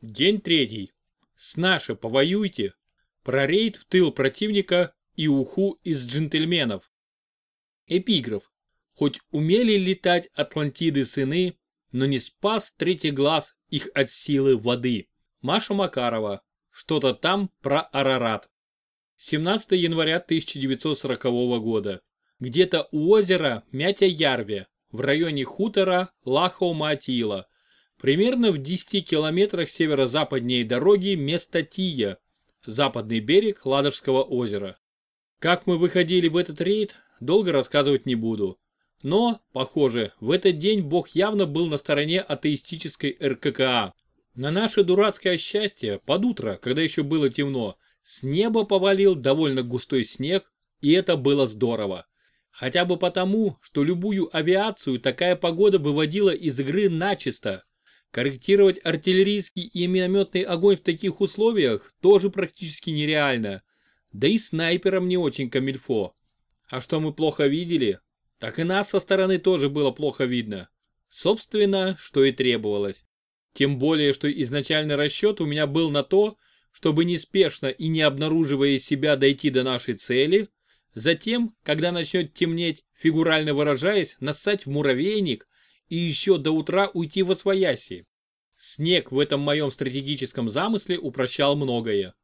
День третий. С наши повоюйте. Прорейд в тыл противника и уху из джентльменов. Эпиграф. Хоть умели летать Атлантиды сыны, но не спас третий глаз их от силы воды. Маша Макарова. Что-то там про Арарат. 17 января 1940 года. Где-то у озера Мятя-Ярве, в районе хутора Лахоу-Матила, примерно в 10 километрах северо-западнее дороги место Тия, западный берег Ладожского озера. Как мы выходили в этот рейд, долго рассказывать не буду. Но, похоже, в этот день Бог явно был на стороне атеистической РККА. На наше дурацкое счастье, под утро, когда еще было темно, с неба повалил довольно густой снег, и это было здорово. Хотя бы потому, что любую авиацию такая погода выводила из игры начисто. Корректировать артиллерийский и минометный огонь в таких условиях тоже практически нереально. Да и снайперам не очень камильфо. А что мы плохо видели? Так и нас со стороны тоже было плохо видно. Собственно, что и требовалось. Тем более, что изначальный расчет у меня был на то, чтобы неспешно и не обнаруживая себя дойти до нашей цели, затем, когда начнет темнеть, фигурально выражаясь, нассать в муравейник и еще до утра уйти во свояси. Снег в этом моем стратегическом замысле упрощал многое.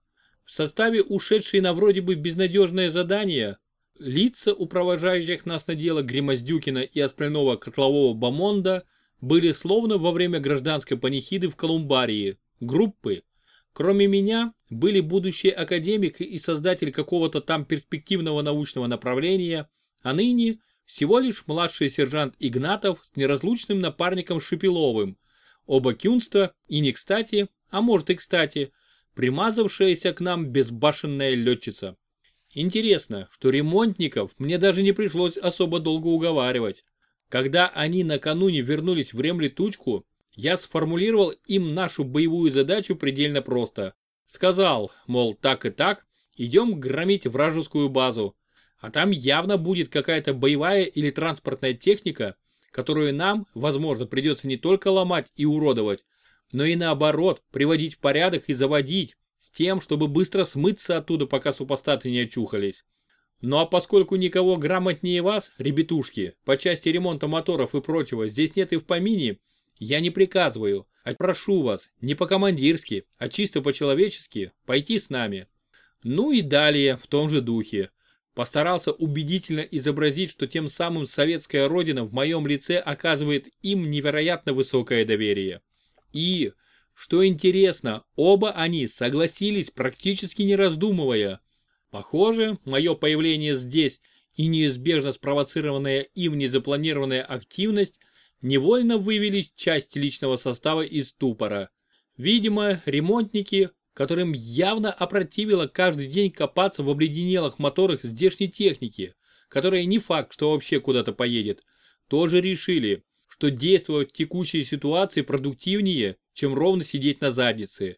В составе ушедшей на вроде бы безнадежное задание, лица у нас на дело Гримоздюкина и остального котлового бомонда были словно во время гражданской панихиды в Колумбарии, группы. Кроме меня, были будущий академик и создатель какого-то там перспективного научного направления, а ныне всего лишь младший сержант Игнатов с неразлучным напарником Шипиловым, оба кюнста и не кстати, а может и кстати, примазавшаяся к нам безбашенная летчица. Интересно, что ремонтников мне даже не пришлось особо долго уговаривать. Когда они накануне вернулись в ремлетучку, я сформулировал им нашу боевую задачу предельно просто. Сказал, мол, так и так, идем громить вражескую базу. А там явно будет какая-то боевая или транспортная техника, которую нам, возможно, придется не только ломать и уродовать, но и наоборот, приводить в порядок и заводить, с тем, чтобы быстро смыться оттуда, пока супостаты не очухались. Ну а поскольку никого грамотнее вас, ребятушки, по части ремонта моторов и прочего здесь нет и в помине, я не приказываю, а прошу вас, не по-командирски, а чисто по-человечески, пойти с нами. Ну и далее, в том же духе. Постарался убедительно изобразить, что тем самым советская родина в моем лице оказывает им невероятно высокое доверие. И, что интересно, оба они согласились практически не раздумывая. Похоже, мое появление здесь и неизбежно спровоцированная им незапланированная активность невольно вывели часть личного состава из ступора. Видимо, ремонтники, которым явно опротивило каждый день копаться в обледенелых моторах здешней техники, которая не факт, что вообще куда-то поедет, тоже решили, что действовать в текущей ситуации продуктивнее, чем ровно сидеть на заднице.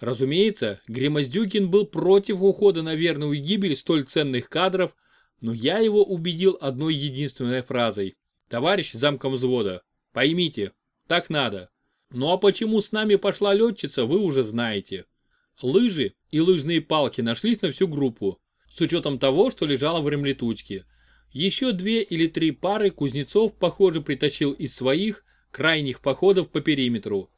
Разумеется, Гремоздюкин был против ухода на верную гибель столь ценных кадров, но я его убедил одной единственной фразой. Товарищ замком взвода, поймите, так надо. Ну а почему с нами пошла летчица, вы уже знаете. Лыжи и лыжные палки нашлись на всю группу, с учетом того, что лежало в ремлетучке. Еще две или три пары Кузнецов, похоже, притащил из своих крайних походов по периметру.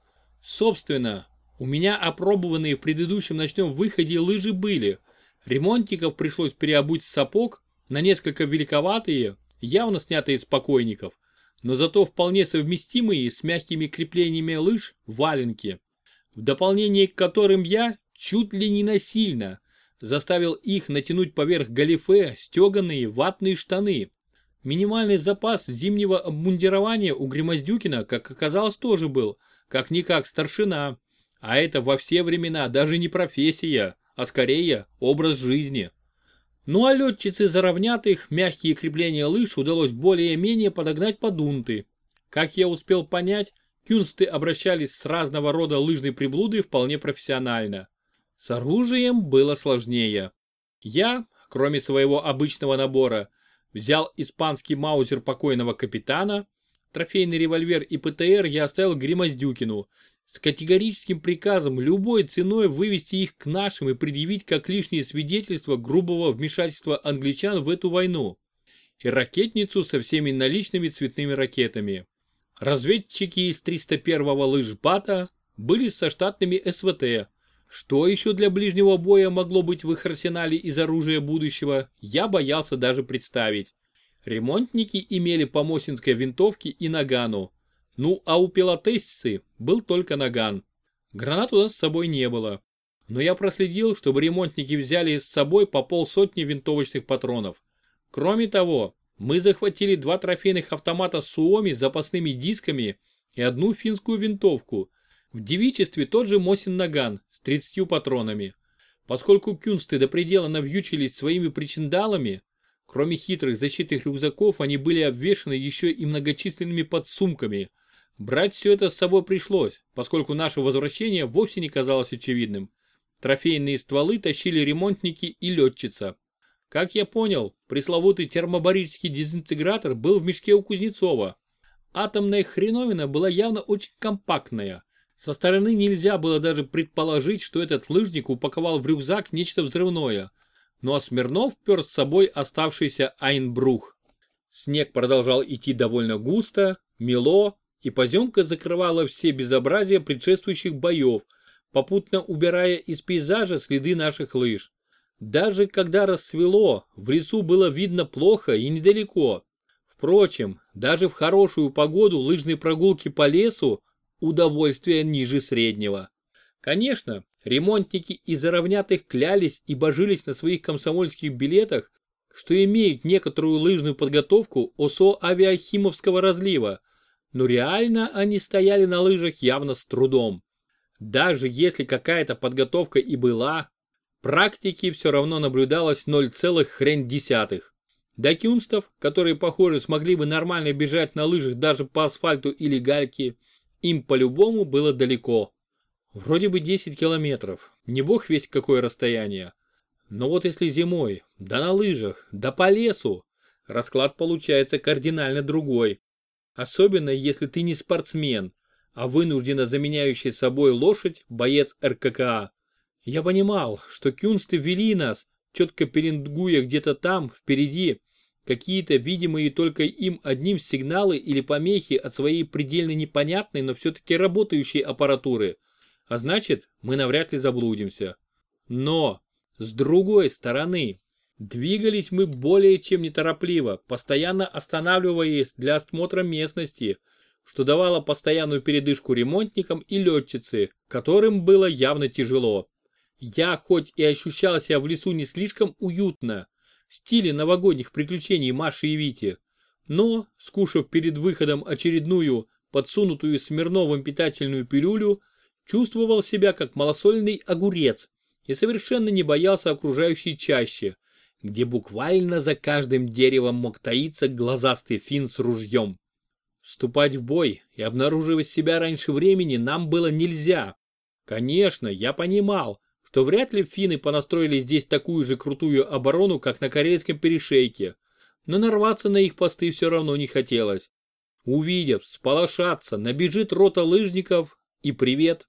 Собственно, у меня опробованные в предыдущем ночном выходе лыжи были. Ремонтников пришлось переобуть сапог на несколько великоватые, явно снятые с покойников, но зато вполне совместимые с мягкими креплениями лыж валенки, в дополнение к которым я чуть ли не насильно заставил их натянуть поверх галифе стеганые ватные штаны. Минимальный запас зимнего обмундирования у Гремоздюкина, как оказалось, тоже был, как-никак старшина. А это во все времена даже не профессия, а скорее образ жизни. Ну а летчицы заровнят их, мягкие крепления лыж удалось более-менее подогнать под унты. Как я успел понять, кюнсты обращались с разного рода лыжной приблудой вполне профессионально. С оружием было сложнее. Я, кроме своего обычного набора, взял испанский маузер покойного капитана, трофейный револьвер и ПТР я оставил Гримоздюкину, с категорическим приказом любой ценой вывести их к нашим и предъявить как лишнее свидетельство грубого вмешательства англичан в эту войну. И ракетницу со всеми наличными цветными ракетами. Разведчики из 301-го лыжбата были со штатными СВТ. Что еще для ближнего боя могло быть в их арсенале из оружия будущего, я боялся даже представить. Ремонтники имели по Мосинской винтовке и нагану. Ну а у пилотессы был только наган. Гранат у нас с собой не было. Но я проследил, чтобы ремонтники взяли с собой по полсотни винтовочных патронов. Кроме того, мы захватили два трофейных автомата Суоми с запасными дисками и одну финскую винтовку. В девичестве тот же Мосин Наган с 30 патронами. Поскольку кюнсты до предела навьючились своими причиндалами, кроме хитрых защитных рюкзаков они были обвешаны еще и многочисленными подсумками. Брать все это с собой пришлось, поскольку наше возвращение вовсе не казалось очевидным. Трофейные стволы тащили ремонтники и летчица. Как я понял, пресловутый термобарический дезинтегратор был в мешке у Кузнецова. Атомная хреновина была явно очень компактная. Со стороны нельзя было даже предположить, что этот лыжник упаковал в рюкзак нечто взрывное. Ну а Смирнов пер с собой оставшийся Айнбрух. Снег продолжал идти довольно густо, мело, и поземка закрывала все безобразия предшествующих боев, попутно убирая из пейзажа следы наших лыж. Даже когда рассвело, в лесу было видно плохо и недалеко. Впрочем, даже в хорошую погоду лыжные прогулки по лесу – удовольствие ниже среднего. Конечно, ремонтники из заровнятых клялись и божились на своих комсомольских билетах, что имеют некоторую лыжную подготовку ОСО авиахимовского разлива, но реально они стояли на лыжах явно с трудом. Даже если какая-то подготовка и была, практики все равно наблюдалось 0, хрен десятых. До кюнстов, которые, похоже, смогли бы нормально бежать на лыжах даже по асфальту или гальке, им по-любому было далеко. Вроде бы 10 километров, не бог весь какое расстояние. Но вот если зимой, да на лыжах, да по лесу, расклад получается кардинально другой. Особенно если ты не спортсмен, а вынужденно заменяющий собой лошадь боец РККА. Я понимал, что кюнсты вели нас, четко пеленгуя где-то там, впереди, какие-то видимые только им одним сигналы или помехи от своей предельно непонятной, но все-таки работающей аппаратуры. А значит, мы навряд ли заблудимся. Но, с другой стороны, двигались мы более чем неторопливо, постоянно останавливаясь для осмотра местности, что давало постоянную передышку ремонтникам и летчице, которым было явно тяжело. Я хоть и ощущал себя в лесу не слишком уютно, стиле новогодних приключений Маши и Вити, но, скушав перед выходом очередную, подсунутую Смирновым питательную пилюлю, чувствовал себя как малосольный огурец и совершенно не боялся окружающей чаще, где буквально за каждым деревом мог таиться глазастый фин с ружьем. Вступать в бой и обнаруживать себя раньше времени нам было нельзя. Конечно, я понимал, что вряд ли финны понастроили здесь такую же крутую оборону, как на Карельском перешейке, но нарваться на их посты все равно не хотелось. Увидев, сполошаться, набежит рота лыжников и привет.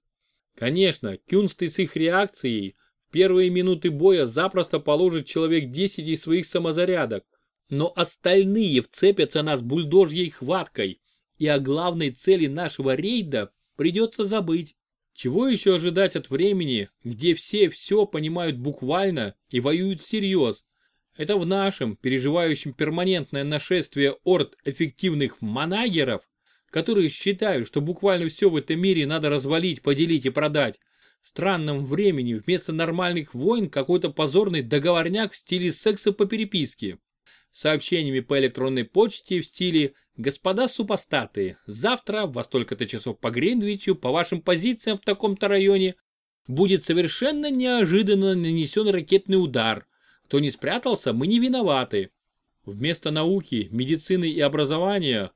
Конечно, Кюнсты с их реакцией в первые минуты боя запросто положит человек 10 из своих самозарядок, но остальные вцепятся нас бульдожьей хваткой, и о главной цели нашего рейда придется забыть. Чего еще ожидать от времени, где все все понимают буквально и воюют всерьез? Это в нашем, переживающем перманентное нашествие орд эффективных манагеров, которые считают, что буквально все в этом мире надо развалить, поделить и продать. Странном времени вместо нормальных войн какой-то позорный договорняк в стиле секса по переписке. Сообщениями по электронной почте в стиле Господа супостаты, завтра во столько-то часов по Гринвичу по вашим позициям в таком-то районе будет совершенно неожиданно нанесен ракетный удар. Кто не спрятался, мы не виноваты. Вместо науки, медицины и образования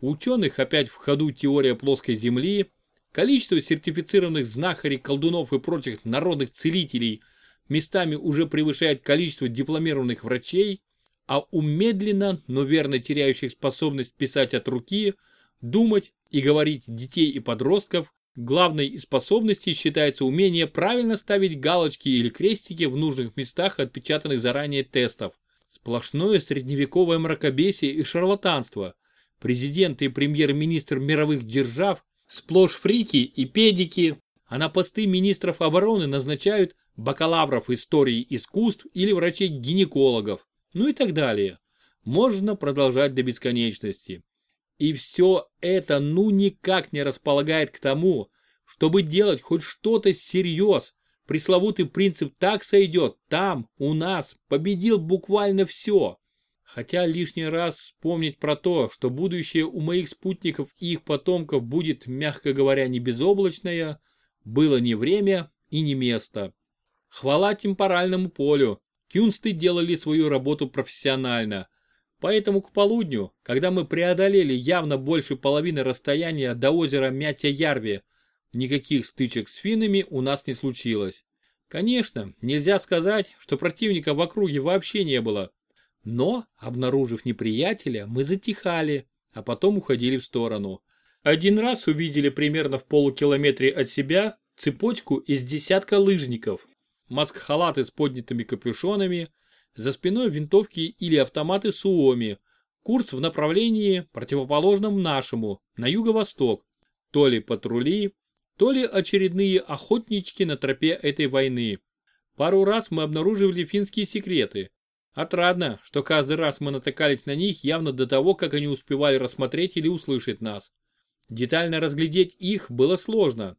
у ученых опять в ходу теория плоской земли, количество сертифицированных знахарей, колдунов и прочих народных целителей местами уже превышает количество дипломированных врачей, а у медленно, но верно теряющих способность писать от руки, думать и говорить детей и подростков главной из способностей считается умение правильно ставить галочки или крестики в нужных местах отпечатанных заранее тестов. Сплошное средневековое мракобесие и шарлатанство. Президенты и премьер-министр мировых держав сплошь фрики и педики, а на посты министров обороны назначают бакалавров истории искусств или врачей-гинекологов, ну и так далее. Можно продолжать до бесконечности. И все это ну никак не располагает к тому, чтобы делать хоть что-то всерьез. Пресловутый принцип так сойдет, там, у нас, победил буквально все. Хотя лишний раз вспомнить про то, что будущее у моих спутников и их потомков будет, мягко говоря, не безоблачное, было не время и не место. Хвала темпоральному полю, кюнсты делали свою работу профессионально. Поэтому к полудню, когда мы преодолели явно больше половины расстояния до озера Мятя-Ярви, никаких стычек с финнами у нас не случилось. Конечно, нельзя сказать, что противника в округе вообще не было. Но, обнаружив неприятеля, мы затихали, а потом уходили в сторону. Один раз увидели примерно в полукилометре от себя цепочку из десятка лыжников. Маск-халаты с поднятыми капюшонами, за спиной винтовки или автоматы Суоми. Курс в направлении, противоположном нашему, на юго-восток. То ли патрули, то ли очередные охотнички на тропе этой войны. Пару раз мы обнаруживали финские секреты. Отрадно, что каждый раз мы натыкались на них явно до того, как они успевали рассмотреть или услышать нас. Детально разглядеть их было сложно.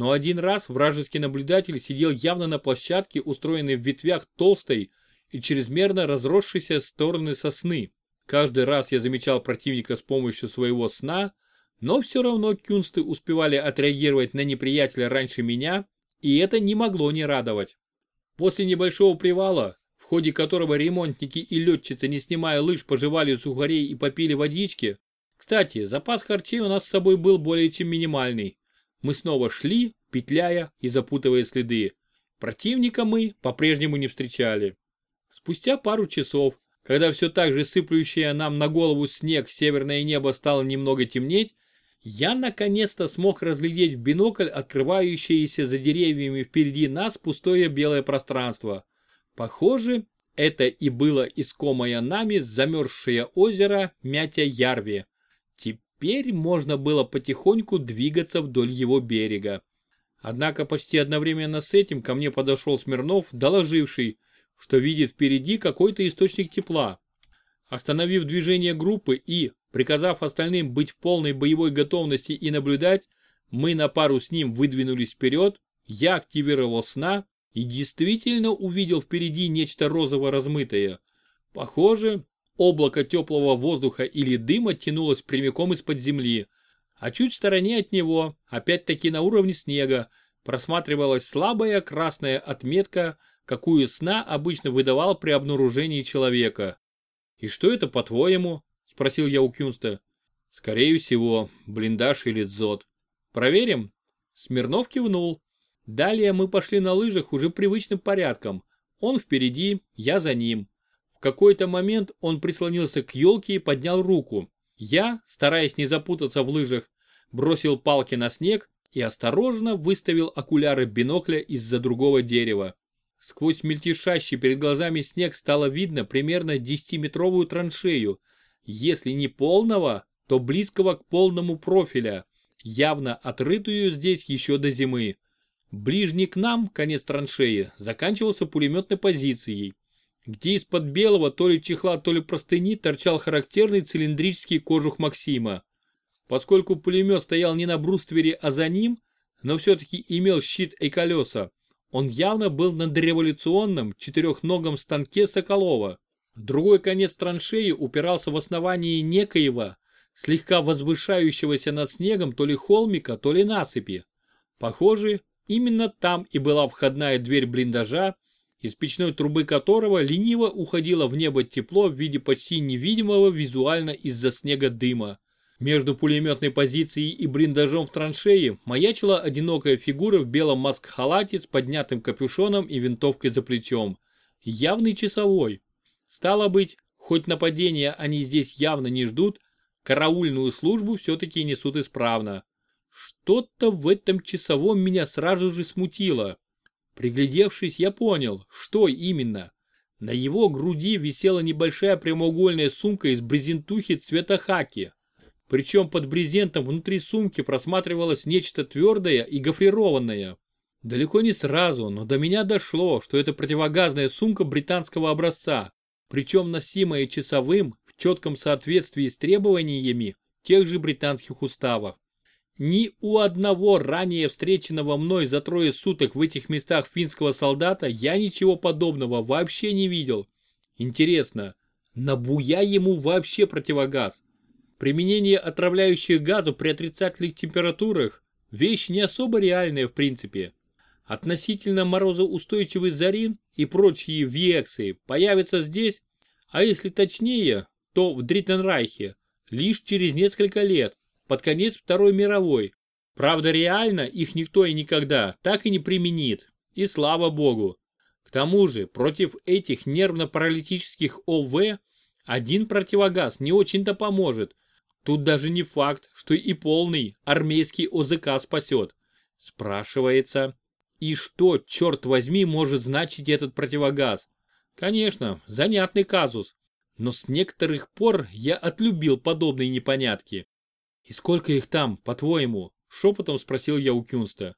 Но один раз вражеский наблюдатель сидел явно на площадке, устроенной в ветвях толстой и чрезмерно разросшейся стороны сосны. Каждый раз я замечал противника с помощью своего сна, но все равно кюнсты успевали отреагировать на неприятеля раньше меня, и это не могло не радовать. После небольшого привала, в ходе которого ремонтники и летчицы, не снимая лыж, пожевали сухарей и попили водички, кстати, запас харчей у нас с собой был более чем минимальный. Мы снова шли, петляя и запутывая следы. Противника мы по-прежнему не встречали. Спустя пару часов, когда все так же сыплющее нам на голову снег северное небо стало немного темнеть, я наконец-то смог разглядеть в бинокль открывающееся за деревьями впереди нас пустое белое пространство. Похоже, это и было искомое нами замерзшее озеро Мятя-Ярви. Теперь можно было потихоньку двигаться вдоль его берега. Однако почти одновременно с этим ко мне подошел Смирнов, доложивший, что видит впереди какой-то источник тепла. Остановив движение группы и, приказав остальным быть в полной боевой готовности и наблюдать, мы на пару с ним выдвинулись вперед, я активировал сна и действительно увидел впереди нечто розово-размытое. Похоже, облако теплого воздуха или дыма тянулось прямиком из-под земли, а чуть в стороне от него, опять-таки на уровне снега, просматривалась слабая красная отметка какую сна обычно выдавал при обнаружении человека. «И что это, по-твоему?» – спросил я у Кюнста. «Скорее всего, блиндаж или дзот. Проверим?» Смирнов кивнул. Далее мы пошли на лыжах уже привычным порядком. Он впереди, я за ним. В какой-то момент он прислонился к елке и поднял руку. Я, стараясь не запутаться в лыжах, бросил палки на снег и осторожно выставил окуляры бинокля из-за другого дерева. Сквозь мельтешащий перед глазами снег стало видно примерно 10-метровую траншею, если не полного, то близкого к полному профиля, явно отрытую здесь еще до зимы. Ближний к нам, конец траншеи, заканчивался пулеметной позицией, где из-под белого то ли чехла, то ли простыни торчал характерный цилиндрический кожух Максима. Поскольку пулемет стоял не на бруствере, а за ним, но все-таки имел щит и колеса, он явно был на дореволюционном четырехногом станке Соколова. Другой конец траншеи упирался в основании некоего, слегка возвышающегося над снегом то ли холмика, то ли насыпи. Похоже, именно там и была входная дверь блиндажа, из печной трубы которого лениво уходило в небо тепло в виде почти невидимого визуально из-за снега дыма. Между пулеметной позицией и блиндажом в траншее маячила одинокая фигура в белом маск-халате с поднятым капюшоном и винтовкой за плечом. Явный часовой. Стало быть, хоть нападения они здесь явно не ждут, караульную службу все-таки несут исправно. Что-то в этом часовом меня сразу же смутило. Приглядевшись, я понял, что именно. На его груди висела небольшая прямоугольная сумка из брезентухи цвета хаки. Причем под брезентом внутри сумки просматривалось нечто твердое и гофрированное. Далеко не сразу, но до меня дошло, что это противогазная сумка британского образца, причем носимая часовым в четком соответствии с требованиями тех же британских уставов. Ни у одного ранее встреченного мной за трое суток в этих местах финского солдата я ничего подобного вообще не видел. Интересно, набуя ему вообще противогаз? Применение отравляющих газов при отрицательных температурах – вещь не особо реальная в принципе. Относительно морозоустойчивый Зарин и прочие вексы появятся здесь, а если точнее, то в Дриттенрайхе, лишь через несколько лет, под конец Второй мировой. Правда реально их никто и никогда так и не применит. И слава богу. К тому же против этих нервно-паралитических ОВ один противогаз не очень-то поможет, Тут даже не факт, что и полный армейский ОЗК спасет. Спрашивается, и что, черт возьми, может значить этот противогаз? Конечно, занятный казус, но с некоторых пор я отлюбил подобные непонятки. И сколько их там, по-твоему? Шепотом спросил я у Кюнста.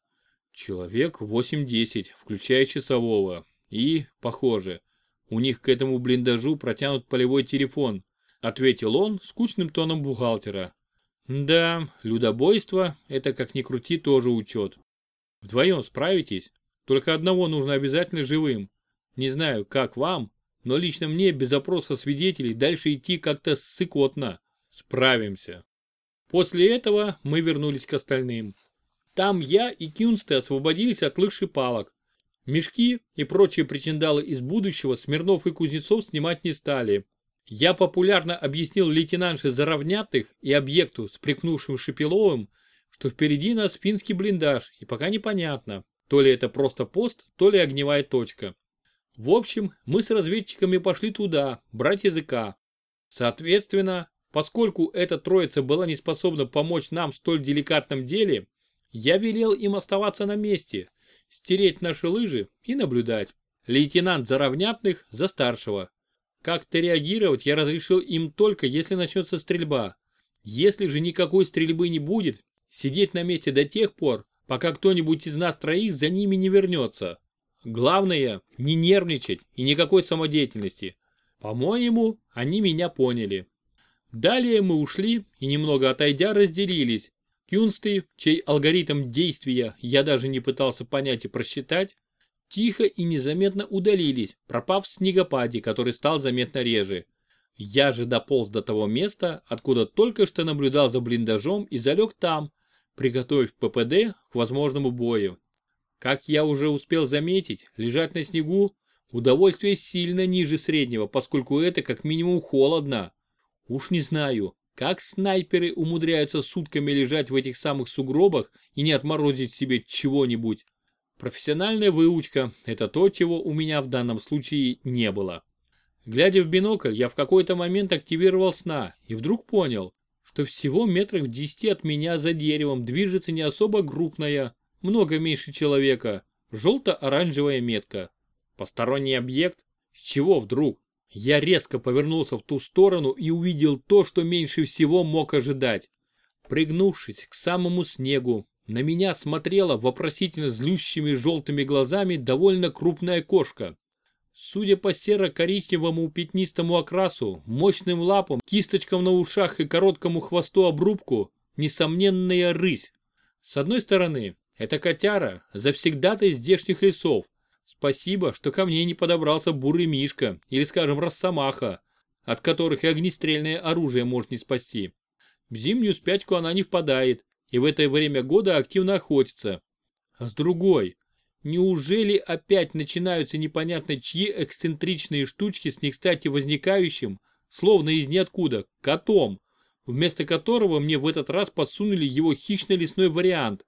Человек 8-10, включая часового. И, похоже, у них к этому блиндажу протянут полевой телефон, ответил он скучным тоном бухгалтера. Да, людобойство – это как ни крути тоже учет. Вдвоем справитесь, только одного нужно обязательно живым. Не знаю, как вам, но лично мне без опроса свидетелей дальше идти как-то сыкотно. Справимся. После этого мы вернулись к остальным. Там я и Кюнсте освободились от лыж и палок. Мешки и прочие причиндалы из будущего Смирнов и Кузнецов снимать не стали. Я популярно объяснил лейтенантше Заровнятых и объекту с прикнувшим Шепеловым, что впереди нас финский блиндаж, и пока непонятно, то ли это просто пост, то ли огневая точка. В общем, мы с разведчиками пошли туда, брать языка. Соответственно, поскольку эта троица была не способна помочь нам в столь деликатном деле, я велел им оставаться на месте, стереть наши лыжи и наблюдать. Лейтенант Заровнятных за старшего, как-то реагировать я разрешил им только, если начнется стрельба. Если же никакой стрельбы не будет, сидеть на месте до тех пор, пока кто-нибудь из нас троих за ними не вернется. Главное, не нервничать и никакой самодеятельности. По-моему, они меня поняли. Далее мы ушли и немного отойдя разделились. Кюнсты, чей алгоритм действия я даже не пытался понять и просчитать, тихо и незаметно удалились, пропав в снегопаде, который стал заметно реже. Я же дополз до того места, откуда только что наблюдал за блиндажом и залег там, приготовив ППД к возможному бою. Как я уже успел заметить, лежать на снегу – удовольствие сильно ниже среднего, поскольку это как минимум холодно. Уж не знаю, как снайперы умудряются сутками лежать в этих самых сугробах и не отморозить себе чего-нибудь. Профессиональная выучка – это то, чего у меня в данном случае не было. Глядя в бинокль, я в какой-то момент активировал сна и вдруг понял, что всего метрах в десяти от меня за деревом движется не особо крупная, много меньше человека, желто-оранжевая метка. Посторонний объект? С чего вдруг? Я резко повернулся в ту сторону и увидел то, что меньше всего мог ожидать. Пригнувшись к самому снегу, на меня смотрела вопросительно злющими желтыми глазами довольно крупная кошка. Судя по серо-коричневому пятнистому окрасу, мощным лапам, кисточкам на ушах и короткому хвосту обрубку, несомненная рысь. С одной стороны, это котяра, завсегдатай здешних лесов. Спасибо, что ко мне не подобрался бурый мишка или, скажем, росомаха, от которых и огнестрельное оружие может не спасти. В зимнюю спячку она не впадает, и в это время года активно охотится. А с другой, неужели опять начинаются непонятно чьи эксцентричные штучки с не кстати возникающим, словно из ниоткуда, котом, вместо которого мне в этот раз подсунули его хищный лесной вариант.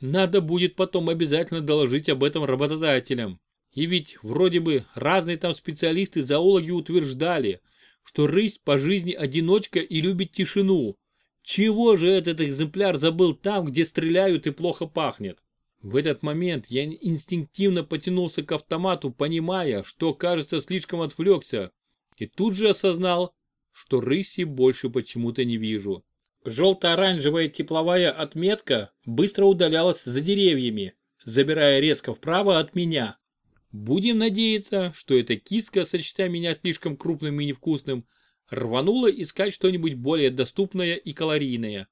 Надо будет потом обязательно доложить об этом работодателям. И ведь вроде бы разные там специалисты-зоологи утверждали, что рысь по жизни одиночка и любит тишину, Чего же этот экземпляр забыл там, где стреляют и плохо пахнет? В этот момент я инстинктивно потянулся к автомату, понимая, что, кажется, слишком отвлекся, и тут же осознал, что рыси больше почему-то не вижу. Желто-оранжевая тепловая отметка быстро удалялась за деревьями, забирая резко вправо от меня. Будем надеяться, что эта киска, сочетая меня слишком крупным и невкусным, рванула искать что-нибудь более доступное и калорийное.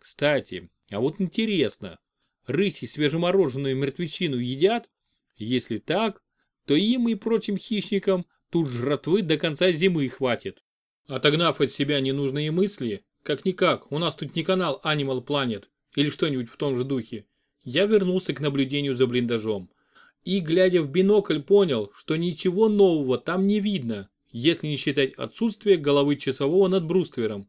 Кстати, а вот интересно, рыси свежемороженую мертвечину едят? Если так, то им и прочим хищникам тут жратвы до конца зимы хватит. Отогнав от себя ненужные мысли, как-никак, у нас тут не канал Animal Planet или что-нибудь в том же духе, я вернулся к наблюдению за блиндажом. И, глядя в бинокль, понял, что ничего нового там не видно, если не считать отсутствие головы часового над бруствером.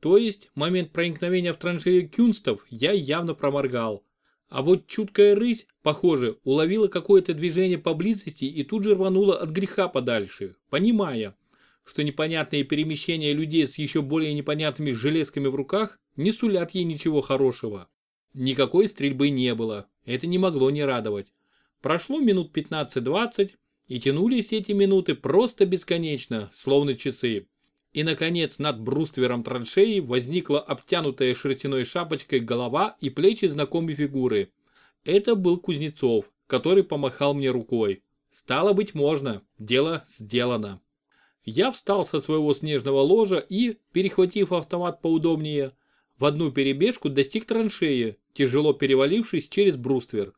То есть, момент проникновения в траншею кюнстов я явно проморгал. А вот чуткая рысь, похоже, уловила какое-то движение поблизости и тут же рванула от греха подальше, понимая, что непонятные перемещения людей с еще более непонятными железками в руках не сулят ей ничего хорошего. Никакой стрельбы не было, это не могло не радовать. Прошло минут 15-20, и тянулись эти минуты просто бесконечно, словно часы. И, наконец, над бруствером траншеи возникла обтянутая шерстяной шапочкой голова и плечи знакомой фигуры. Это был Кузнецов, который помахал мне рукой. Стало быть, можно. Дело сделано. Я встал со своего снежного ложа и, перехватив автомат поудобнее, в одну перебежку достиг траншеи, тяжело перевалившись через бруствер.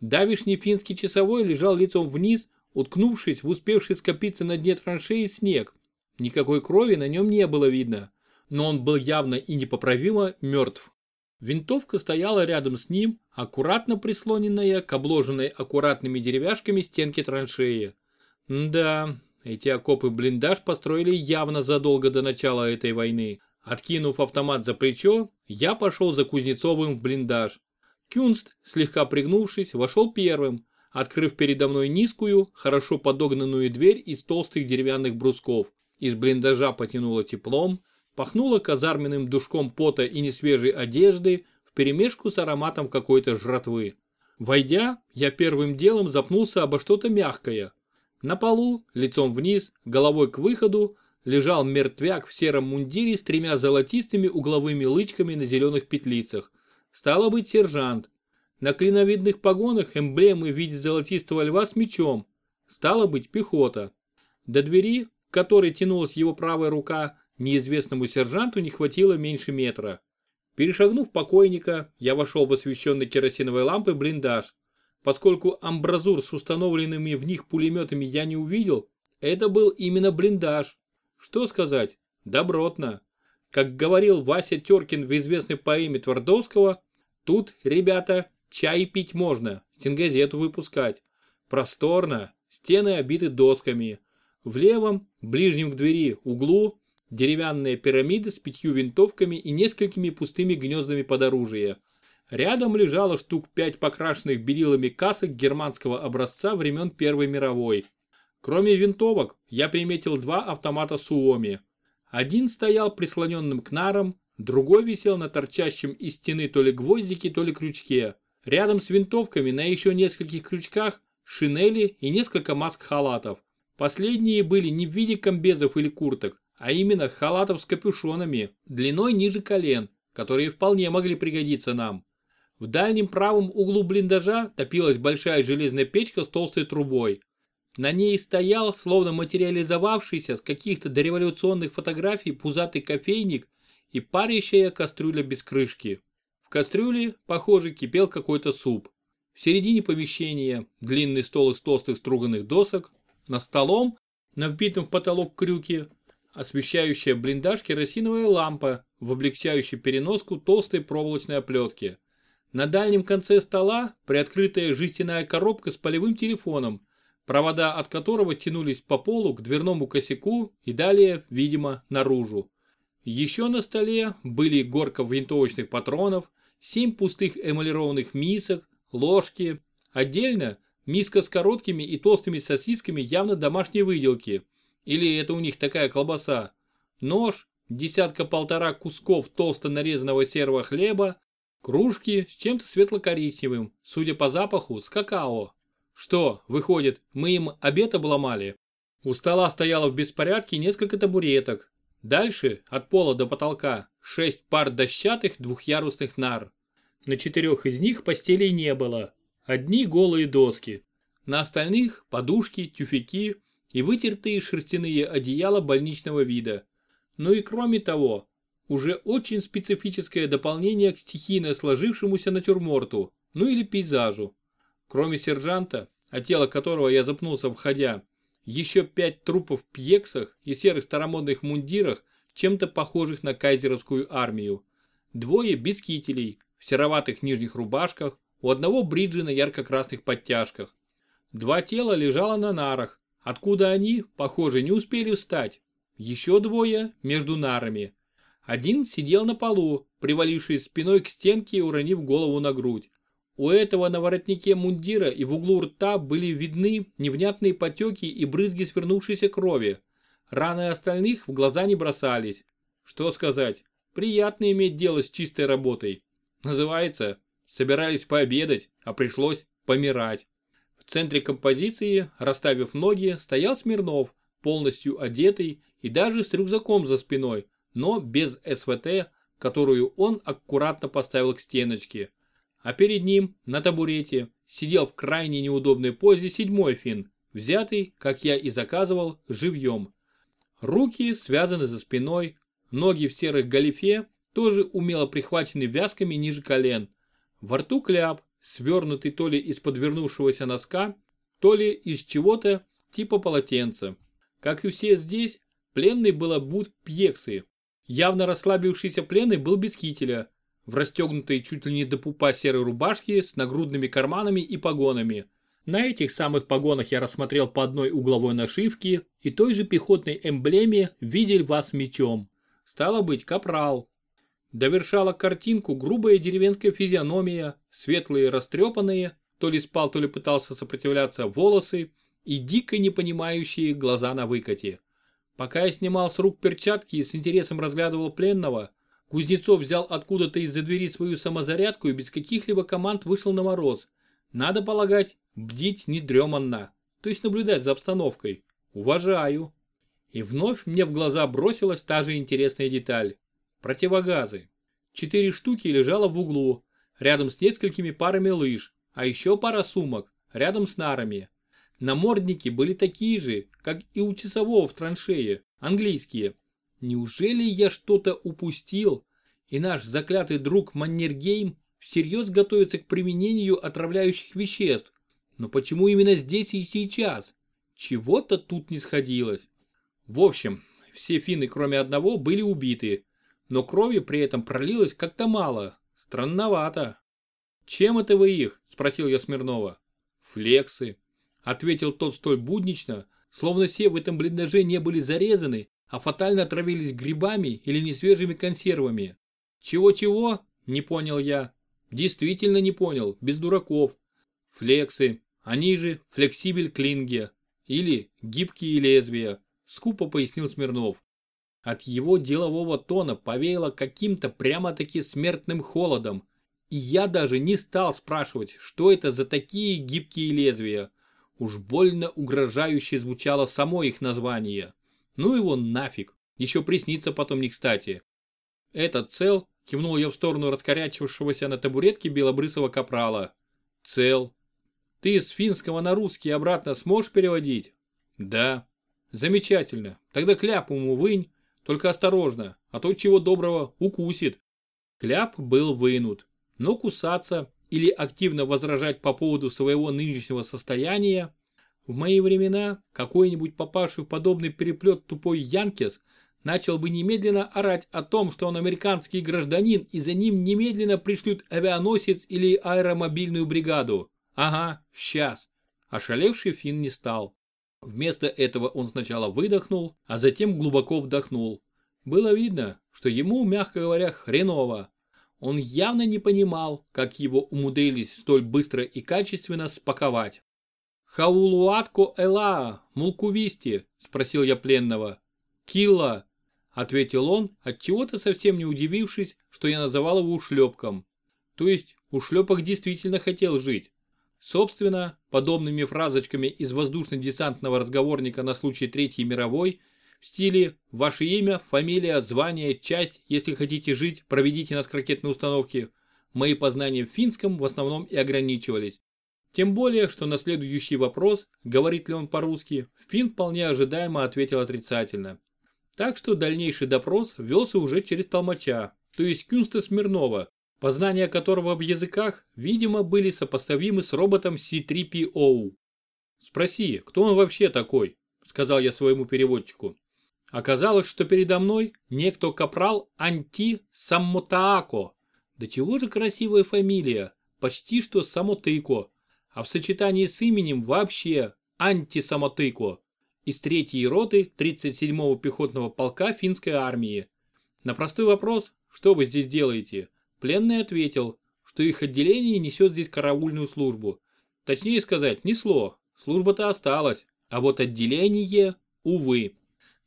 Давишний финский часовой лежал лицом вниз, уткнувшись в успевший скопиться на дне траншеи снег, Никакой крови на нем не было видно, но он был явно и непоправимо мертв. Винтовка стояла рядом с ним, аккуратно прислоненная к обложенной аккуратными деревяшками стенке траншеи. Да, эти окопы-блиндаж построили явно задолго до начала этой войны. Откинув автомат за плечо, я пошел за Кузнецовым в блиндаж. Кюнст, слегка пригнувшись, вошел первым, открыв передо мной низкую, хорошо подогнанную дверь из толстых деревянных брусков. Из блиндажа потянуло теплом, пахнуло казарменным душком пота и несвежей одежды вперемешку с ароматом какой-то жратвы. Войдя, я первым делом запнулся обо что-то мягкое. На полу, лицом вниз, головой к выходу, лежал мертвяк в сером мундире с тремя золотистыми угловыми лычками на зеленых петлицах. Стало быть сержант. На клиновидных погонах эмблемы в виде золотистого льва с мечом. Стало быть пехота. До двери, к которой тянулась его правая рука, неизвестному сержанту не хватило меньше метра. Перешагнув покойника, я вошел в освещенный керосиновой лампой блиндаж. Поскольку амбразур с установленными в них пулеметами я не увидел, это был именно блиндаж. Что сказать? Добротно. Как говорил Вася Теркин в известной поэме Твардовского, тут, ребята, чай пить можно, стенгазету выпускать. Просторно, стены обиты досками. В левом, ближнем к двери, углу деревянная пирамида с пятью винтовками и несколькими пустыми гнездами под оружие. Рядом лежало штук пять покрашенных белилами касок германского образца времен Первой мировой. Кроме винтовок, я приметил два автомата Суоми. Один стоял прислоненным к нарам, другой висел на торчащем из стены то ли гвоздике, то ли крючке. Рядом с винтовками на еще нескольких крючках шинели и несколько маск-халатов. Последние были не в виде комбезов или курток, а именно халатов с капюшонами, длиной ниже колен, которые вполне могли пригодиться нам. В дальнем правом углу блиндажа топилась большая железная печка с толстой трубой. На ней стоял, словно материализовавшийся с каких-то дореволюционных фотографий пузатый кофейник и парящая кастрюля без крышки. В кастрюле, похоже, кипел какой-то суп. В середине помещения длинный стол из толстых струганных досок, на столом, на вбитом в потолок крюке, освещающая блиндаж керосиновая лампа в облегчающей переноску толстой проволочной оплетки. На дальнем конце стола приоткрытая жестяная коробка с полевым телефоном, провода от которого тянулись по полу к дверному косяку и далее, видимо, наружу. Еще на столе были горка винтовочных патронов, семь пустых эмалированных мисок, ложки. Отдельно Миска с короткими и толстыми сосисками явно домашней выделки. Или это у них такая колбаса. Нож, десятка-полтора кусков толсто нарезанного серого хлеба, кружки с чем-то светло-коричневым, судя по запаху, с какао. Что, выходит, мы им обед обломали? У стола стояло в беспорядке несколько табуреток. Дальше, от пола до потолка, шесть пар дощатых двухъярусных нар. На четырех из них постелей не было. Одни голые доски. На остальных подушки, тюфяки и вытертые шерстяные одеяла больничного вида. Ну и кроме того, уже очень специфическое дополнение к стихийно сложившемуся натюрморту, ну или пейзажу. Кроме сержанта, от тела которого я запнулся входя, еще пять трупов в пьексах и серых старомодных мундирах, чем-то похожих на кайзеровскую армию. Двое без кителей, в сероватых нижних рубашках, у одного бриджи на ярко-красных подтяжках. Два тела лежало на нарах, откуда они, похоже, не успели встать. Еще двое между нарами. Один сидел на полу, привалившись спиной к стенке и уронив голову на грудь. У этого на воротнике мундира и в углу рта были видны невнятные потеки и брызги свернувшейся крови. Раны остальных в глаза не бросались. Что сказать, приятно иметь дело с чистой работой. Называется, собирались пообедать, а пришлось помирать. В центре композиции, расставив ноги, стоял Смирнов, полностью одетый и даже с рюкзаком за спиной, но без СВТ, которую он аккуратно поставил к стеночке а перед ним, на табурете, сидел в крайне неудобной позе седьмой фин, взятый, как я и заказывал, живьем. Руки связаны за спиной, ноги в серых галифе тоже умело прихвачены вязками ниже колен. Во рту кляп, свернутый то ли из подвернувшегося носка, то ли из чего-то типа полотенца. Как и все здесь, пленный был обут в пьексы. Явно расслабившийся пленный был без кителя, в расстегнутой чуть ли не до пупа серой рубашке с нагрудными карманами и погонами. На этих самых погонах я рассмотрел по одной угловой нашивке и той же пехотной эмблеме «Видель вас мечом». Стало быть, капрал. Довершала картинку грубая деревенская физиономия, светлые растрепанные, то ли спал, то ли пытался сопротивляться волосы и дико непонимающие глаза на выкате. Пока я снимал с рук перчатки и с интересом разглядывал пленного, Кузнецов взял откуда-то из-за двери свою самозарядку и без каких-либо команд вышел на мороз. Надо полагать, бдить недреманно, то есть наблюдать за обстановкой. Уважаю. И вновь мне в глаза бросилась та же интересная деталь. Противогазы. Четыре штуки лежало в углу, рядом с несколькими парами лыж, а еще пара сумок, рядом с нарами. Намордники были такие же, как и у часового в траншее, английские. Неужели я что-то упустил, и наш заклятый друг Маннергейм всерьез готовится к применению отравляющих веществ? Но почему именно здесь и сейчас? Чего-то тут не сходилось. В общем, все финны, кроме одного, были убиты, но крови при этом пролилось как-то мало. Странновато. «Чем это вы их?» – спросил я Смирнова. «Флексы», – ответил тот столь буднично, словно все в этом блиндаже не были зарезаны а фатально отравились грибами или несвежими консервами. Чего-чего? Не понял я. Действительно не понял, без дураков. Флексы, они же флексибель клинге или гибкие лезвия, скупо пояснил Смирнов. От его делового тона повеяло каким-то прямо-таки смертным холодом, и я даже не стал спрашивать, что это за такие гибкие лезвия. Уж больно угрожающе звучало само их название. Ну его нафиг, еще приснится потом не кстати. Этот цел, кивнул я в сторону раскорячившегося на табуретке белобрысого капрала. Цел. Ты с финского на русский обратно сможешь переводить? Да. Замечательно. Тогда кляп ему вынь, только осторожно, а то чего доброго укусит. Кляп был вынут, но кусаться или активно возражать по поводу своего нынешнего состояния в мои времена какой-нибудь попавший в подобный переплет тупой Янкес начал бы немедленно орать о том, что он американский гражданин и за ним немедленно пришлют авианосец или аэромобильную бригаду. Ага, сейчас. Ошалевший Финн не стал. Вместо этого он сначала выдохнул, а затем глубоко вдохнул. Было видно, что ему, мягко говоря, хреново. Он явно не понимал, как его умудрились столь быстро и качественно спаковать. «Хаулуатко Элаа, Мулкувисти?» – спросил я пленного. «Килла!» ответил он, отчего-то совсем не удивившись, что я называл его ушлепком. То есть ушлепок действительно хотел жить. Собственно, подобными фразочками из воздушно-десантного разговорника на случай Третьей мировой в стиле «Ваше имя, фамилия, звание, часть, если хотите жить, проведите нас к ракетной установке» мои познания в финском в основном и ограничивались. Тем более, что на следующий вопрос, говорит ли он по-русски, Финн вполне ожидаемо ответил отрицательно. Так что дальнейший допрос велся уже через толмача, то есть Кюнста Смирнова, познания которого в языках, видимо, были сопоставимы с роботом C3PO. «Спроси, кто он вообще такой?» – сказал я своему переводчику. Оказалось, что передо мной некто капрал Анти Саммотаако. Да чего же красивая фамилия, почти что Самотыко а в сочетании с именем вообще антисамотыко из третьей роты 37-го пехотного полка финской армии. На простой вопрос, что вы здесь делаете, пленный ответил, что их отделение несет здесь караульную службу. Точнее сказать, несло, служба-то осталась, а вот отделение, увы.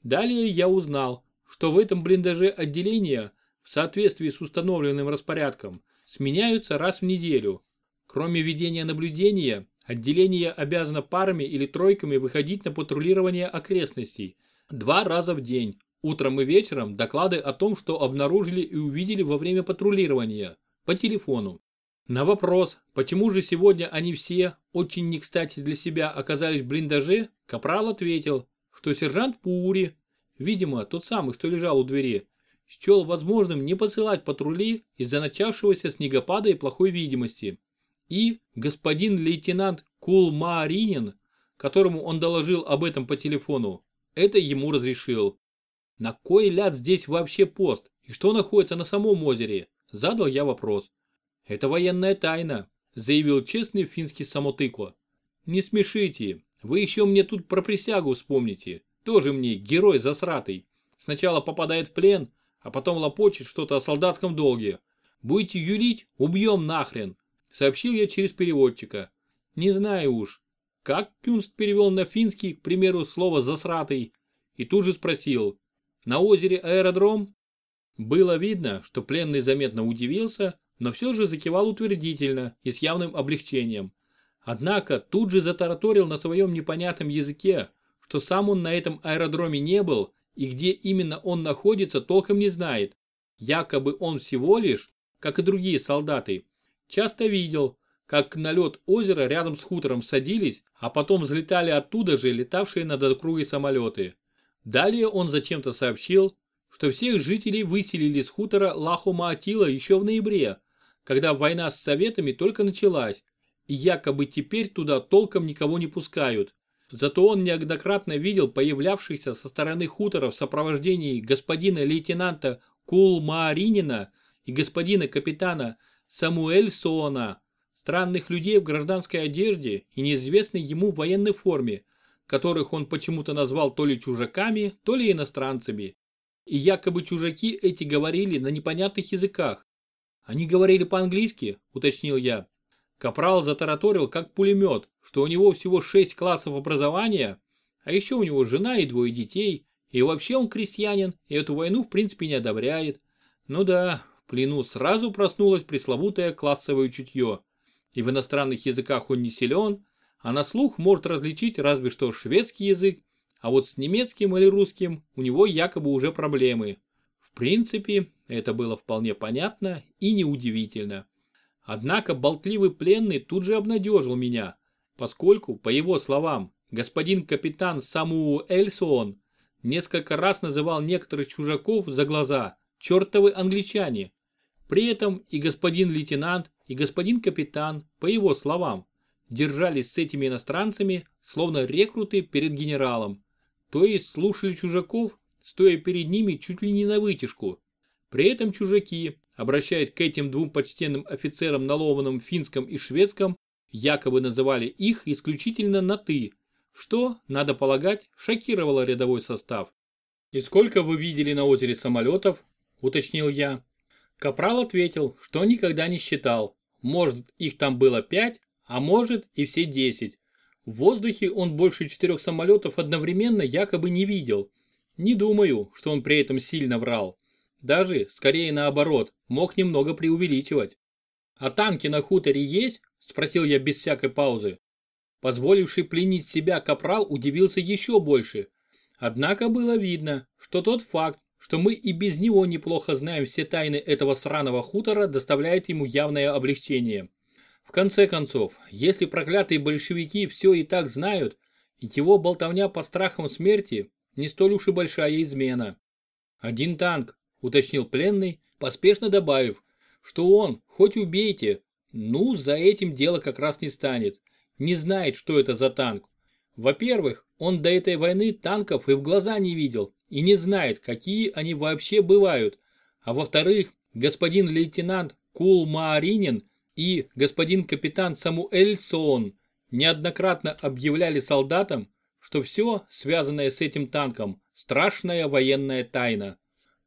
Далее я узнал, что в этом блиндаже отделения, в соответствии с установленным распорядком, сменяются раз в неделю, Кроме ведения наблюдения, отделение обязано парами или тройками выходить на патрулирование окрестностей. Два раза в день, утром и вечером, доклады о том, что обнаружили и увидели во время патрулирования, по телефону. На вопрос, почему же сегодня они все, очень не кстати для себя, оказались в блиндаже, Капрал ответил, что сержант Пури, видимо, тот самый, что лежал у двери, счел возможным не посылать патрули из-за начавшегося снегопада и плохой видимости. И господин лейтенант Кулмаринин, которому он доложил об этом по телефону, это ему разрешил. На кой ляд здесь вообще пост и что находится на самом озере? Задал я вопрос. Это военная тайна, заявил честный финский самотыко. Не смешите, вы еще мне тут про присягу вспомните. Тоже мне герой засратый. Сначала попадает в плен, а потом лопочет что-то о солдатском долге. Будете юлить, убьем нахрен сообщил я через переводчика. Не знаю уж, как Кюнст перевел на финский, к примеру, слово «засратый», и тут же спросил, на озере аэродром? Было видно, что пленный заметно удивился, но все же закивал утвердительно и с явным облегчением. Однако тут же затараторил на своем непонятном языке, что сам он на этом аэродроме не был и где именно он находится толком не знает. Якобы он всего лишь, как и другие солдаты, Часто видел, как на лед озера рядом с хутором садились, а потом взлетали оттуда же летавшие над округой самолеты. Далее он зачем-то сообщил, что всех жителей выселили с хутора Лаху-Маатила еще в ноябре, когда война с Советами только началась, и якобы теперь туда толком никого не пускают. Зато он неоднократно видел появлявшихся со стороны хутора в сопровождении господина лейтенанта Кулмаринина и господина капитана Самуэльсона, странных людей в гражданской одежде и неизвестной ему военной форме, которых он почему-то назвал то ли чужаками, то ли иностранцами. И якобы чужаки эти говорили на непонятных языках. Они говорили по-английски, уточнил я. Капрал затараторил как пулемет, что у него всего шесть классов образования, а еще у него жена и двое детей, и вообще он крестьянин, и эту войну в принципе не одобряет. Ну да, в плену сразу проснулось пресловутое классовое чутье. И в иностранных языках он не силен, а на слух может различить разве что шведский язык, а вот с немецким или русским у него якобы уже проблемы. В принципе, это было вполне понятно и неудивительно. Однако болтливый пленный тут же обнадежил меня, поскольку, по его словам, господин капитан Самуу Эльсон несколько раз называл некоторых чужаков за глаза чертовы англичане, при этом и господин лейтенант, и господин капитан, по его словам, держались с этими иностранцами, словно рекруты перед генералом. То есть слушали чужаков, стоя перед ними чуть ли не на вытяжку. При этом чужаки, обращаясь к этим двум почтенным офицерам на ломаном финском и шведском, якобы называли их исключительно на «ты», что, надо полагать, шокировало рядовой состав. «И сколько вы видели на озере самолетов?» – уточнил я. Капрал ответил, что никогда не считал. Может, их там было пять, а может и все десять. В воздухе он больше четырех самолетов одновременно якобы не видел. Не думаю, что он при этом сильно врал. Даже, скорее наоборот, мог немного преувеличивать. «А танки на хуторе есть?» – спросил я без всякой паузы. Позволивший пленить себя капрал удивился еще больше. Однако было видно, что тот факт, что мы и без него неплохо знаем все тайны этого сраного хутора, доставляет ему явное облегчение. В конце концов, если проклятые большевики все и так знают, его болтовня под страхом смерти не столь уж и большая измена. Один танк, уточнил пленный, поспешно добавив, что он, хоть убейте, ну, за этим дело как раз не станет. Не знает, что это за танк. Во-первых, он до этой войны танков и в глаза не видел, и не знает, какие они вообще бывают. А во-вторых, господин лейтенант Кул Мааринин и господин капитан Самуэльсон неоднократно объявляли солдатам, что все, связанное с этим танком, страшная военная тайна.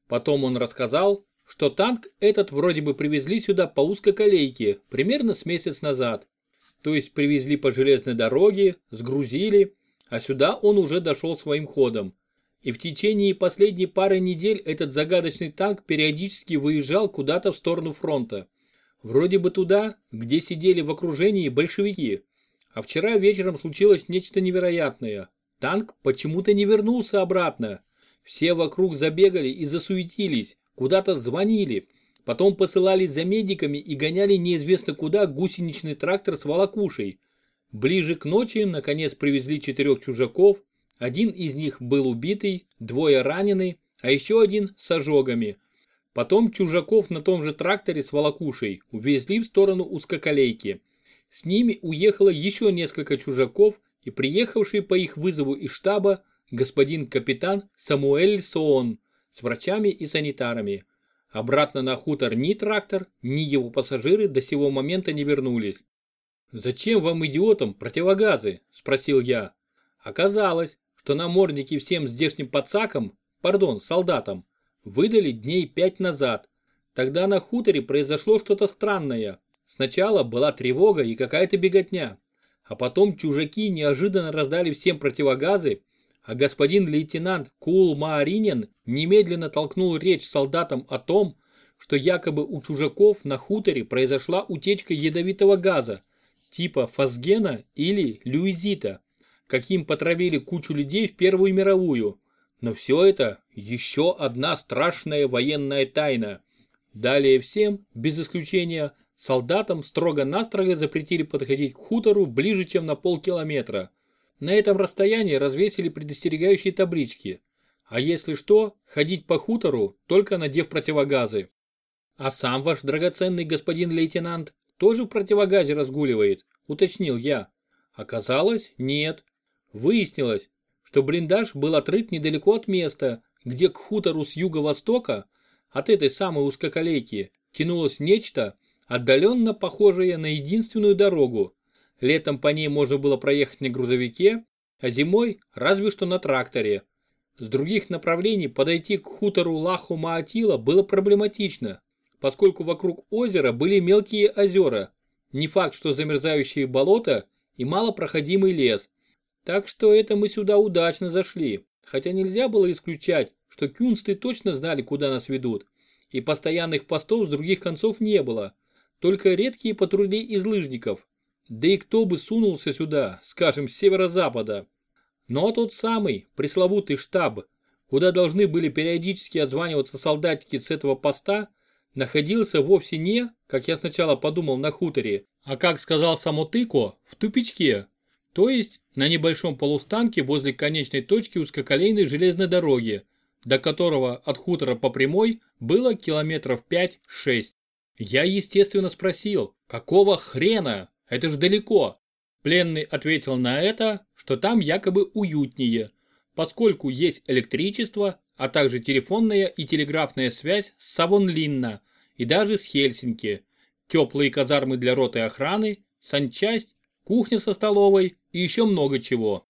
Потом он рассказал, что танк этот вроде бы привезли сюда по узкоколейке примерно с месяц назад. То есть привезли по железной дороге, сгрузили, а сюда он уже дошел своим ходом. И в течение последней пары недель этот загадочный танк периодически выезжал куда-то в сторону фронта. Вроде бы туда, где сидели в окружении большевики. А вчера вечером случилось нечто невероятное. Танк почему-то не вернулся обратно. Все вокруг забегали и засуетились, куда-то звонили. Потом посылались за медиками и гоняли неизвестно куда гусеничный трактор с волокушей. Ближе к ночи, наконец, привезли четырех чужаков. Один из них был убитый, двое ранены, а еще один с ожогами. Потом чужаков на том же тракторе с волокушей увезли в сторону узкоколейки. С ними уехало еще несколько чужаков и приехавший по их вызову из штаба господин капитан Самуэль Соон с врачами и санитарами. Обратно на хутор ни трактор, ни его пассажиры до сего момента не вернулись. «Зачем вам, идиотам, противогазы?» – спросил я. Оказалось, что намордники всем здешним пацакам, пардон, солдатам, выдали дней пять назад. Тогда на хуторе произошло что-то странное. Сначала была тревога и какая-то беготня. А потом чужаки неожиданно раздали всем противогазы, а господин лейтенант Кул Мааринин немедленно толкнул речь солдатам о том, что якобы у чужаков на хуторе произошла утечка ядовитого газа, типа фосгена или люизита, каким потравили кучу людей в Первую мировую. Но все это еще одна страшная военная тайна. Далее всем, без исключения, Солдатам строго-настрого запретили подходить к хутору ближе, чем на полкилометра. На этом расстоянии развесили предостерегающие таблички. А если что, ходить по хутору, только надев противогазы. А сам ваш драгоценный господин лейтенант тоже в противогазе разгуливает, уточнил я. Оказалось, нет. Выяснилось, что блиндаж был отрыт недалеко от места, где к хутору с юго-востока, от этой самой узкоколейки, тянулось нечто, отдаленно похожая на единственную дорогу. Летом по ней можно было проехать на грузовике, а зимой разве что на тракторе. С других направлений подойти к хутору Лаху-Маатила было проблематично, поскольку вокруг озера были мелкие озера, не факт, что замерзающие болота и малопроходимый лес. Так что это мы сюда удачно зашли, хотя нельзя было исключать, что кюнсты точно знали, куда нас ведут, и постоянных постов с других концов не было только редкие патрули из лыжников. Да и кто бы сунулся сюда, скажем, с северо-запада. Но тот самый, пресловутый штаб, куда должны были периодически отзваниваться солдатики с этого поста, находился вовсе не, как я сначала подумал, на хуторе, а как сказал Самотыко, в тупичке. То есть на небольшом полустанке возле конечной точки узкоколейной железной дороги, до которого от хутора по прямой было километров 5-6. Я, естественно, спросил, какого хрена? Это ж далеко. Пленный ответил на это, что там якобы уютнее, поскольку есть электричество, а также телефонная и телеграфная связь с Савонлинна и даже с Хельсинки, теплые казармы для роты охраны, санчасть, кухня со столовой и еще много чего.